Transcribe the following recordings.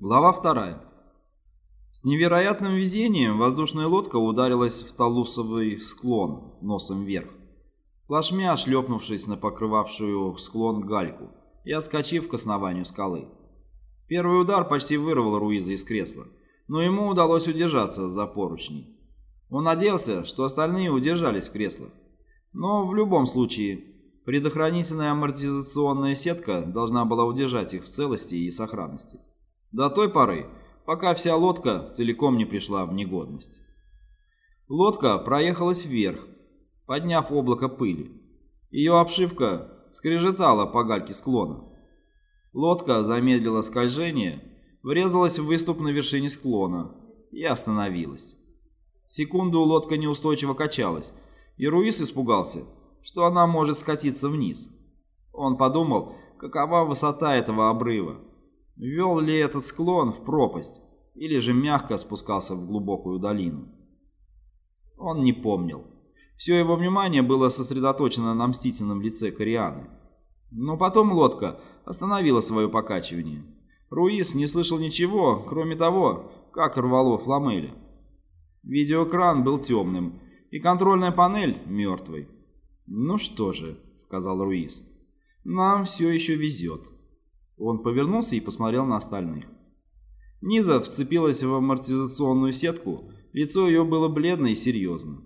Глава вторая. С невероятным везением воздушная лодка ударилась в талусовый склон носом вверх, плашмя шлепнувшись на покрывавшую склон гальку и отскочив к основанию скалы. Первый удар почти вырвал Руиза из кресла, но ему удалось удержаться за поручни. Он надеялся, что остальные удержались в креслах. Но в любом случае, предохранительная амортизационная сетка должна была удержать их в целости и сохранности. До той поры, пока вся лодка целиком не пришла в негодность. Лодка проехалась вверх, подняв облако пыли. Ее обшивка скрежетала по гальке склона. Лодка замедлила скольжение, врезалась в выступ на вершине склона и остановилась. Секунду лодка неустойчиво качалась, и Руис испугался, что она может скатиться вниз. Он подумал, какова высота этого обрыва. Вел ли этот склон в пропасть, или же мягко спускался в глубокую долину. Он не помнил. Все его внимание было сосредоточено на мстительном лице Корианы. Но потом лодка остановила свое покачивание. Руис не слышал ничего, кроме того, как рвало фламеля. Видеоэкран был темным, и контрольная панель мертвой. «Ну что же», — сказал Руис, — «нам все еще везет». Он повернулся и посмотрел на остальных. Низа вцепилась в амортизационную сетку, лицо ее было бледно и серьезно.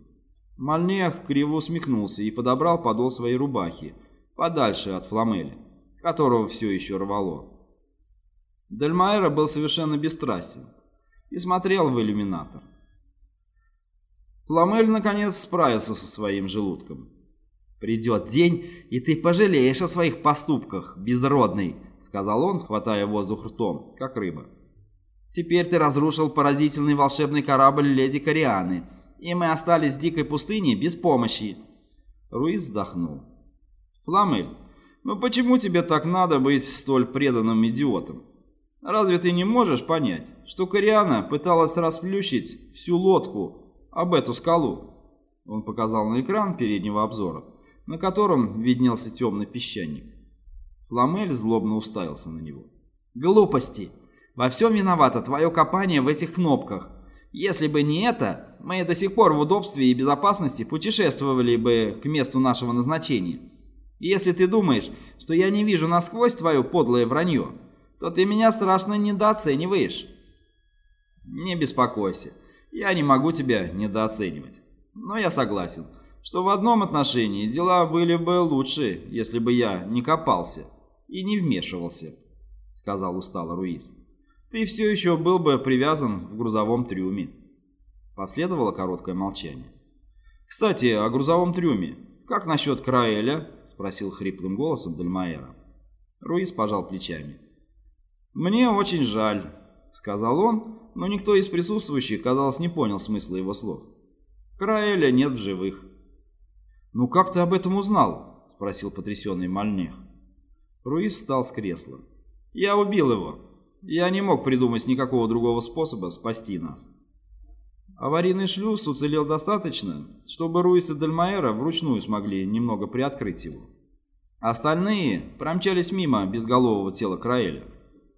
Мальнех криво усмехнулся и подобрал подол своей рубахи, подальше от фламеля, которого все еще рвало. Дельмайра был совершенно бесстрастен и смотрел в иллюминатор. Фламель наконец справился со своим желудком. «Придет день, и ты пожалеешь о своих поступках, безродный», — сказал он, хватая воздух ртом, как рыба. «Теперь ты разрушил поразительный волшебный корабль леди Корианы, и мы остались в дикой пустыне без помощи». Руиз вздохнул. «Фламель, ну почему тебе так надо быть столь преданным идиотом? Разве ты не можешь понять, что Кориана пыталась расплющить всю лодку, об эту скалу. Он показал на экран переднего обзора, на котором виднелся темный песчаник. Фламель злобно уставился на него. «Глупости! Во всем виновато твое копание в этих кнопках. Если бы не это, мы до сих пор в удобстве и безопасности путешествовали бы к месту нашего назначения. Если ты думаешь, что я не вижу насквозь твое подлое вранье, то ты меня страшно недооцениваешь». «Не беспокойся. Я не могу тебя недооценивать. Но я согласен, что в одном отношении дела были бы лучше, если бы я не копался и не вмешивался, сказал устало Руис. Ты все еще был бы привязан в грузовом трюме. Последовало короткое молчание. «Кстати, о грузовом трюме. Как насчет Краэля?» — спросил хриплым голосом Дальмаэра. Руис пожал плечами. «Мне очень жаль», — сказал он, но никто из присутствующих, казалось, не понял смысла его слов. Краэля нет в живых. «Ну как ты об этом узнал?» – спросил потрясенный Мальнех. Руис встал с кресла. «Я убил его. Я не мог придумать никакого другого способа спасти нас». Аварийный шлюз уцелел достаточно, чтобы Руис и Дальмаэра вручную смогли немного приоткрыть его. Остальные промчались мимо безголового тела Краэля.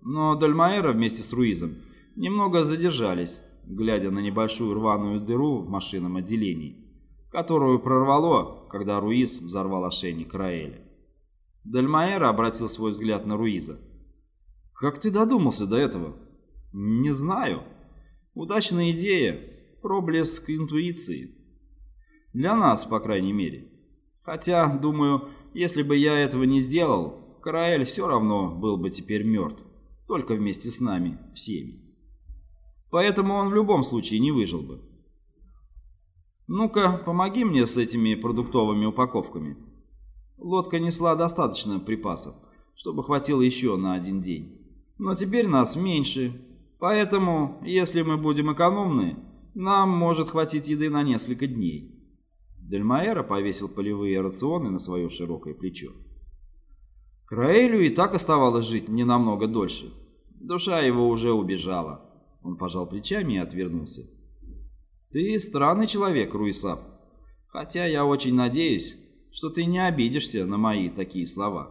Но Дальмаэра вместе с Руизом немного задержались, глядя на небольшую рваную дыру в машинном отделении, которую прорвало, когда Руиз взорвал ошейник Раэля. Дальмаэра обратил свой взгляд на Руиза. «Как ты додумался до этого?» «Не знаю. Удачная идея, проблеск интуиции. Для нас, по крайней мере. Хотя, думаю, если бы я этого не сделал, Караэль все равно был бы теперь мертв, только вместе с нами, всеми поэтому он в любом случае не выжил бы. «Ну-ка, помоги мне с этими продуктовыми упаковками». Лодка несла достаточно припасов, чтобы хватило еще на один день. Но теперь нас меньше, поэтому, если мы будем экономны, нам может хватить еды на несколько дней. Дельмаэра повесил полевые рационы на свое широкое плечо. Краэлю и так оставалось жить не намного дольше. Душа его уже убежала. Он пожал плечами и отвернулся. «Ты странный человек, Руисав. Хотя я очень надеюсь, что ты не обидишься на мои такие слова.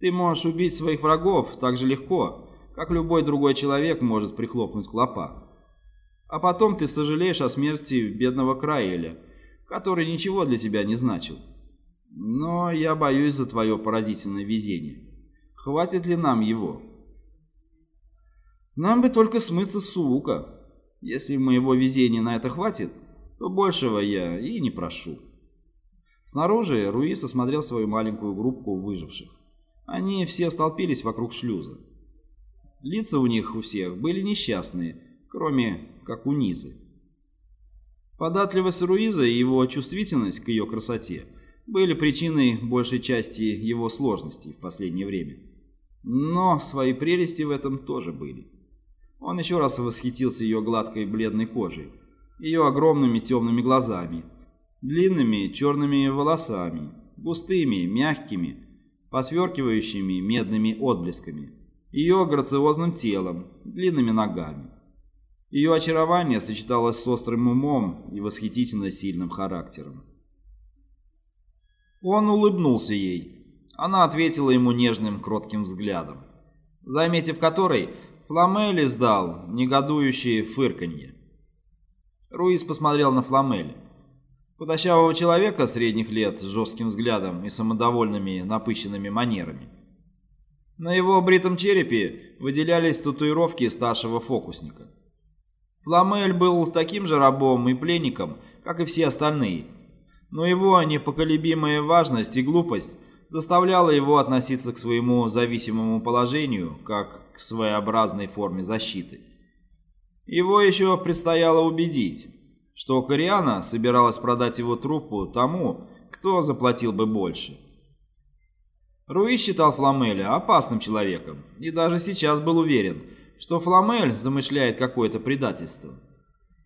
Ты можешь убить своих врагов так же легко, как любой другой человек может прихлопнуть клопа. А потом ты сожалеешь о смерти бедного Краэля, который ничего для тебя не значил. Но я боюсь за твое поразительное везение. Хватит ли нам его? Нам бы только смыться с Суука. Если моего везения на это хватит, то большего я и не прошу. Снаружи Руис осмотрел свою маленькую группку выживших. Они все столпились вокруг шлюза. Лица у них у всех были несчастные, кроме как у Низы. Податливость Руиза и его чувствительность к ее красоте были причиной большей части его сложностей в последнее время. Но свои прелести в этом тоже были. Он еще раз восхитился ее гладкой бледной кожей, ее огромными темными глазами, длинными черными волосами, густыми, мягкими, посверкивающими медными отблесками, ее грациозным телом, длинными ногами. Ее очарование сочеталось с острым умом и восхитительно сильным характером. Он улыбнулся ей. Она ответила ему нежным, кротким взглядом, заметив который, Фламель издал негодующее фырканье. Руис посмотрел на Фламель. Худощавого человека средних лет с жестким взглядом и самодовольными напыщенными манерами. На его бритом черепе выделялись татуировки старшего фокусника. Фламель был таким же рабом и пленником, как и все остальные, но его непоколебимая важность и глупость заставляла его относиться к своему зависимому положению как к своеобразной форме защиты. Его еще предстояло убедить, что Кориана собиралась продать его труппу тому, кто заплатил бы больше. Руи считал Фламеля опасным человеком и даже сейчас был уверен, что Фламель замышляет какое-то предательство.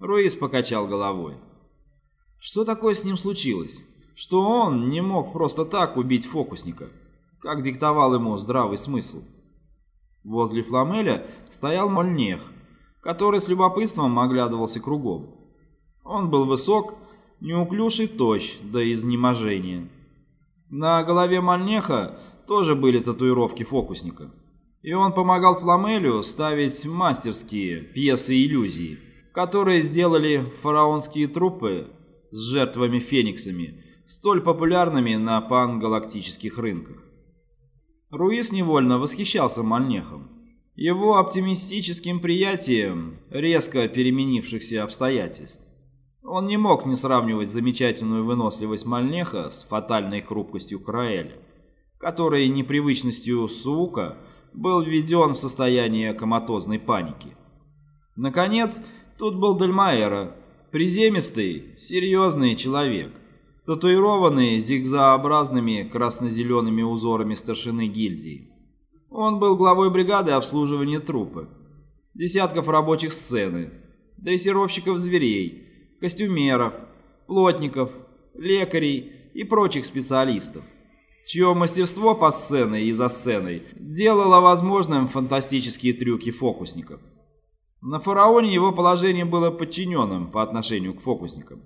Руис покачал головой. Что такое с ним случилось? что он не мог просто так убить фокусника, как диктовал ему здравый смысл. Возле Фламеля стоял Мольнех, который с любопытством оглядывался кругом. Он был высок, неуклюж и тощ до изнеможения. На голове Мольнеха тоже были татуировки фокусника, и он помогал Фламелю ставить мастерские пьесы иллюзии, которые сделали фараонские трупы с жертвами-фениксами столь популярными на пангалактических рынках. Руис невольно восхищался Мальнехом, его оптимистическим приятием резко переменившихся обстоятельств. Он не мог не сравнивать замечательную выносливость Мальнеха с фатальной хрупкостью Краэля, который непривычностью Сука был введен в состояние коматозной паники. Наконец, тут был Дельмаэра, приземистый, серьезный человек, татуированный зигзообразными красно-зелеными узорами старшины гильдии. Он был главой бригады обслуживания трупа, десятков рабочих сцены, дрессировщиков зверей, костюмеров, плотников, лекарей и прочих специалистов, чье мастерство по сцене и за сценой делало возможным фантастические трюки фокусников. На фараоне его положение было подчиненным по отношению к фокусникам.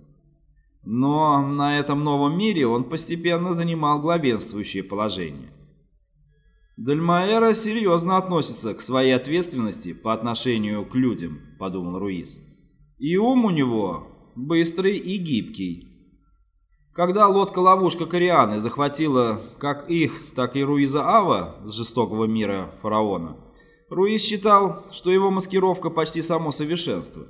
Но на этом новом мире он постепенно занимал главенствующее положение. «Дельмаэра серьезно относится к своей ответственности по отношению к людям», — подумал Руис. «И ум у него быстрый и гибкий». Когда лодка-ловушка Корианы захватила как их, так и Руиза Ава с жестокого мира фараона, Руис считал, что его маскировка почти само совершенство.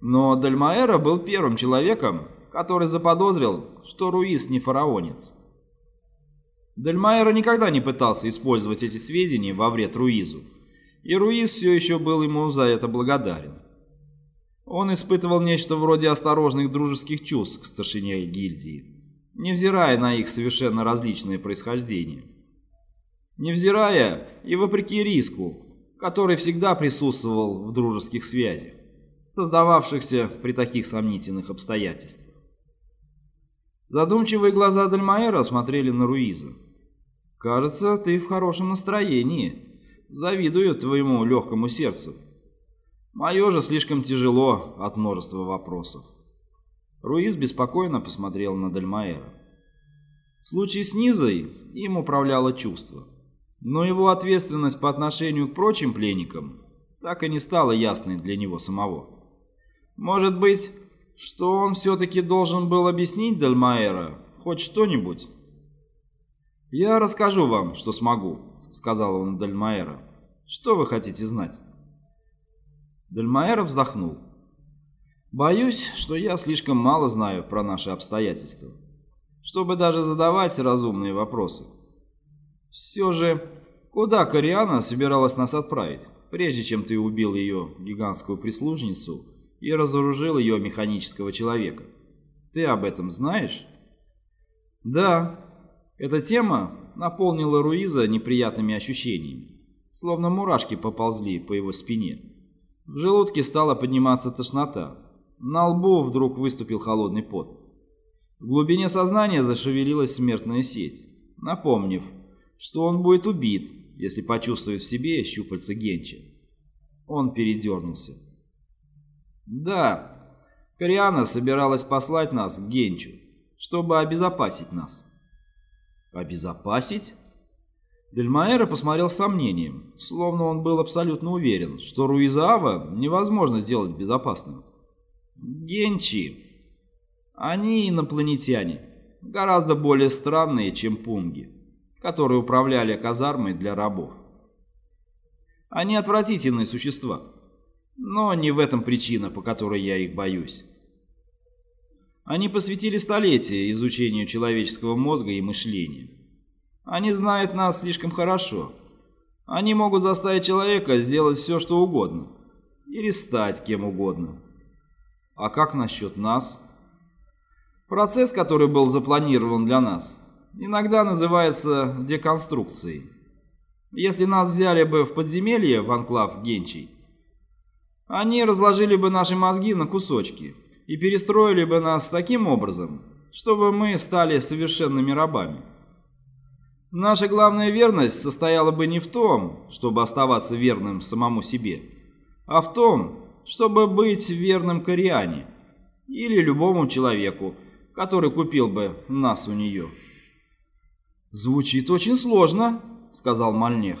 Но Дальмаэра был первым человеком, который заподозрил, что Руис не фараонец. Дельмайер никогда не пытался использовать эти сведения во вред Руизу, и Руиз все еще был ему за это благодарен. Он испытывал нечто вроде осторожных дружеских чувств к старшине гильдии, невзирая на их совершенно различное происхождение. Невзирая и вопреки риску, который всегда присутствовал в дружеских связях, создававшихся при таких сомнительных обстоятельствах. Задумчивые глаза Дальмаэра смотрели на Руиза. «Кажется, ты в хорошем настроении. Завидую твоему легкому сердцу. Мое же слишком тяжело от множества вопросов». Руиз беспокойно посмотрел на Дальмаэра. В случае с Низой им управляло чувство. Но его ответственность по отношению к прочим пленникам так и не стала ясной для него самого. Может быть, что он все-таки должен был объяснить Дальмаэра хоть что-нибудь? «Я расскажу вам, что смогу», — сказал он Дальмаэра. «Что вы хотите знать?» Дальмаэра вздохнул. «Боюсь, что я слишком мало знаю про наши обстоятельства, чтобы даже задавать разумные вопросы. Все же, куда Кориана собиралась нас отправить, прежде чем ты убил ее гигантскую прислужницу и разоружил ее механического человека? Ты об этом знаешь?» «Да», эта тема наполнила Руиза неприятными ощущениями, словно мурашки поползли по его спине. В желудке стала подниматься тошнота. На лбу вдруг выступил холодный пот. В глубине сознания зашевелилась смертная сеть, напомнив, что он будет убит, если почувствует в себе щупальца Генча. Он передернулся. Да, Кориана собиралась послать нас к Генчу, чтобы обезопасить нас. Обезопасить? Дельмаэра посмотрел с сомнением, словно он был абсолютно уверен, что Руизаава невозможно сделать безопасным. Генчи. Они инопланетяне, гораздо более странные, чем пунги, которые управляли казармой для рабов. Они отвратительные существа, но не в этом причина, по которой я их боюсь. Они посвятили столетия изучению человеческого мозга и мышления. Они знают нас слишком хорошо. Они могут заставить человека сделать все, что угодно. Или стать кем угодно. А как насчет нас? Процесс, который был запланирован для нас, иногда называется деконструкцией. Если нас взяли бы в подземелье в анклав Генчий, они разложили бы наши мозги на кусочки – и перестроили бы нас таким образом, чтобы мы стали совершенными рабами. Наша главная верность состояла бы не в том, чтобы оставаться верным самому себе, а в том, чтобы быть верным Кориане или любому человеку, который купил бы нас у нее. «Звучит очень сложно», — сказал Мальнех.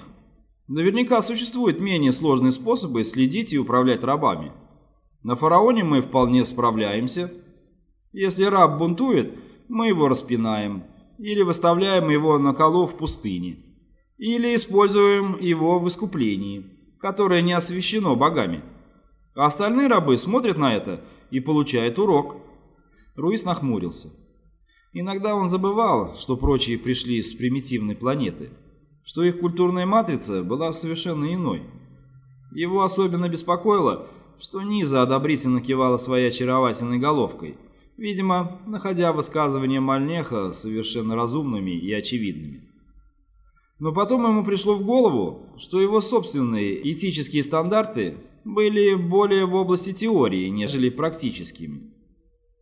«Наверняка существуют менее сложные способы следить и управлять рабами». На фараоне мы вполне справляемся. Если раб бунтует, мы его распинаем или выставляем его на колу в пустыне, или используем его в искуплении, которое не освящено богами. А остальные рабы смотрят на это и получают урок. Руис нахмурился. Иногда он забывал, что прочие пришли с примитивной планеты, что их культурная матрица была совершенно иной. Его особенно беспокоило, что Низа одобрительно кивала своей очаровательной головкой, видимо, находя высказывания Мальнеха совершенно разумными и очевидными. Но потом ему пришло в голову, что его собственные этические стандарты были более в области теории, нежели практическими.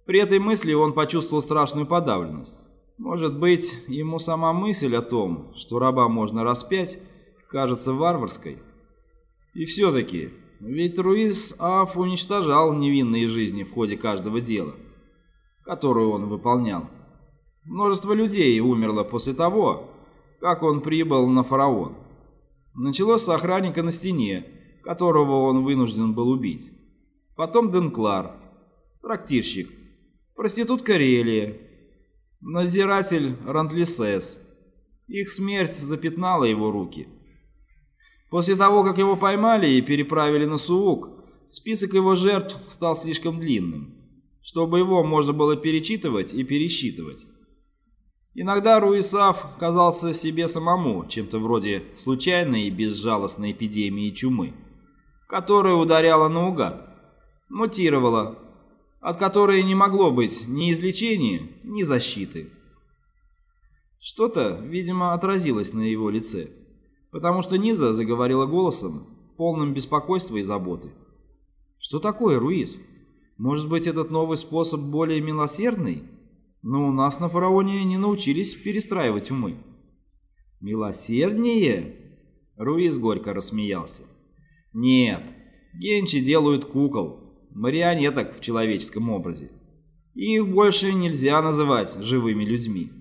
При этой мысли он почувствовал страшную подавленность. Может быть, ему сама мысль о том, что раба можно распять, кажется варварской. И все-таки ведь Руис Аф уничтожал невинные жизни в ходе каждого дела, которое он выполнял. Множество людей умерло после того, как он прибыл на фараон. Началось с охранника на стене, которого он вынужден был убить. Потом Денклар, трактирщик, проститутка Релия, надзиратель Рантлисес. Их смерть запятнала его руки – После того, как его поймали и переправили на Суук, список его жертв стал слишком длинным, чтобы его можно было перечитывать и пересчитывать. Иногда Руисав казался себе самому чем-то вроде случайной и безжалостной эпидемии чумы, которая ударяла наугад, мутировала, от которой не могло быть ни излечения, ни защиты. Что-то, видимо, отразилось на его лице потому что Низа заговорила голосом, полным беспокойства и заботы. «Что такое, Руиз? Может быть, этот новый способ более милосердный? Но у нас на фараоне не научились перестраивать умы». «Милосерднее?» Руиз горько рассмеялся. «Нет, генчи делают кукол, марионеток в человеческом образе. Их больше нельзя называть живыми людьми.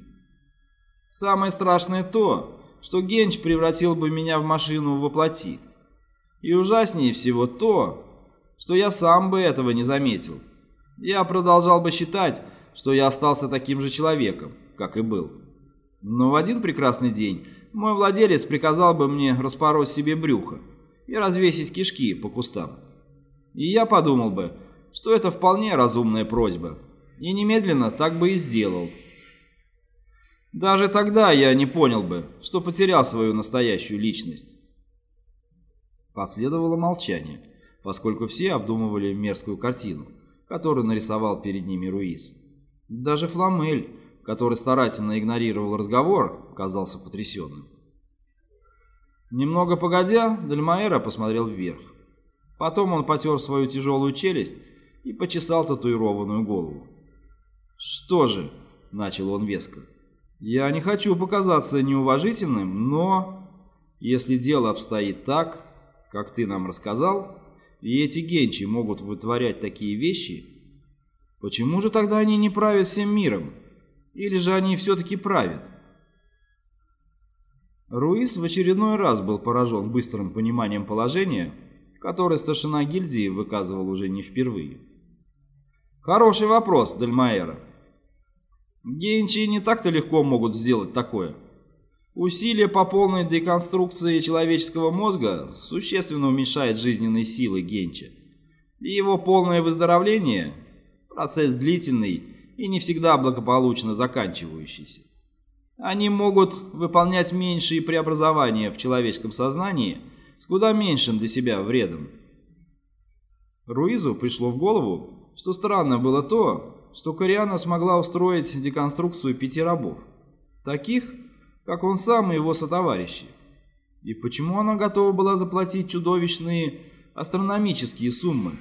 Самое страшное то, что Генч превратил бы меня в машину во плоти. И ужаснее всего то, что я сам бы этого не заметил. Я продолжал бы считать, что я остался таким же человеком, как и был. Но в один прекрасный день мой владелец приказал бы мне распороть себе брюхо и развесить кишки по кустам. И я подумал бы, что это вполне разумная просьба, и немедленно так бы и сделал. Даже тогда я не понял бы, что потерял свою настоящую личность. Последовало молчание, поскольку все обдумывали мерзкую картину, которую нарисовал перед ними Руис. Даже Фламель, который старательно игнорировал разговор, казался потрясенным. Немного погодя, Дальмаэра посмотрел вверх. Потом он потер свою тяжелую челюсть и почесал татуированную голову. «Что же?» — начал он веско. «Я не хочу показаться неуважительным, но если дело обстоит так, как ты нам рассказал, и эти генчи могут вытворять такие вещи, почему же тогда они не правят всем миром? Или же они все-таки правят?» Руис в очередной раз был поражен быстрым пониманием положения, которое старшина гильдии выказывал уже не впервые. «Хороший вопрос, Дальмаэра. Генчи не так-то легко могут сделать такое. Усилия по полной деконструкции человеческого мозга существенно уменьшает жизненные силы Генча. И его полное выздоровление – процесс длительный и не всегда благополучно заканчивающийся. Они могут выполнять меньшие преобразования в человеческом сознании с куда меньшим для себя вредом. Руизу пришло в голову, что странно было то, что Кориана смогла устроить деконструкцию пяти рабов, таких, как он сам и его сотоварищи. И почему она готова была заплатить чудовищные астрономические суммы,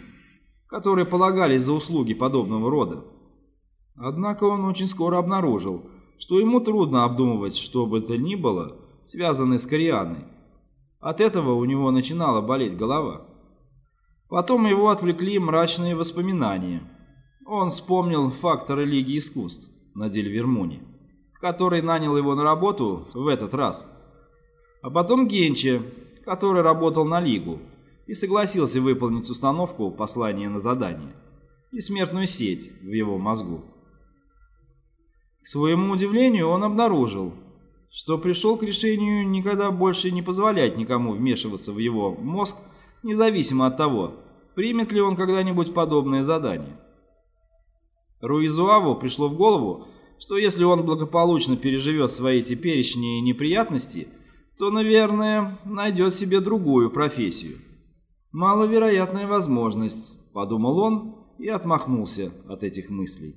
которые полагались за услуги подобного рода. Однако он очень скоро обнаружил, что ему трудно обдумывать что бы то ни было, связанное с Корианой. От этого у него начинала болеть голова. Потом его отвлекли мрачные воспоминания. Он вспомнил фактор религии искусств на Дельвермуне, который нанял его на работу в этот раз. А потом Генче, который работал на Лигу и согласился выполнить установку послания на задание и смертную сеть в его мозгу. К своему удивлению он обнаружил, что пришел к решению никогда больше не позволять никому вмешиваться в его мозг, независимо от того, примет ли он когда-нибудь подобное задание. Руизуаву пришло в голову, что если он благополучно переживет свои теперешние неприятности, то, наверное, найдет себе другую профессию. «Маловероятная возможность», — подумал он и отмахнулся от этих мыслей.